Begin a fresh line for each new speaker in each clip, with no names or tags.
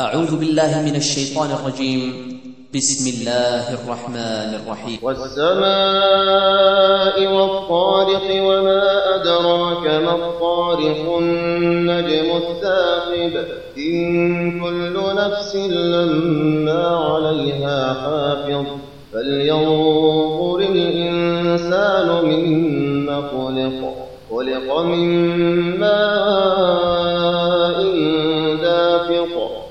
أعوذ بالله من الشيطان الرجيم. بسم الله الرحمن الرحيم.
والسماء والطارق وما أدراك ما الطارق النجم الثاقب. إن كل نفس لما عليها حافظ. فلينظر الإنسان مما خلق. خلق من ماء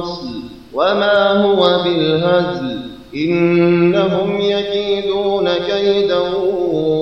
فصل وما هو بالهزل. إنهم يكيدون كيدا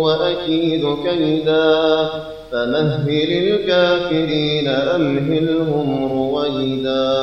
وأكيد كيدا. فمهل الكافرين أمهلهم رويدا.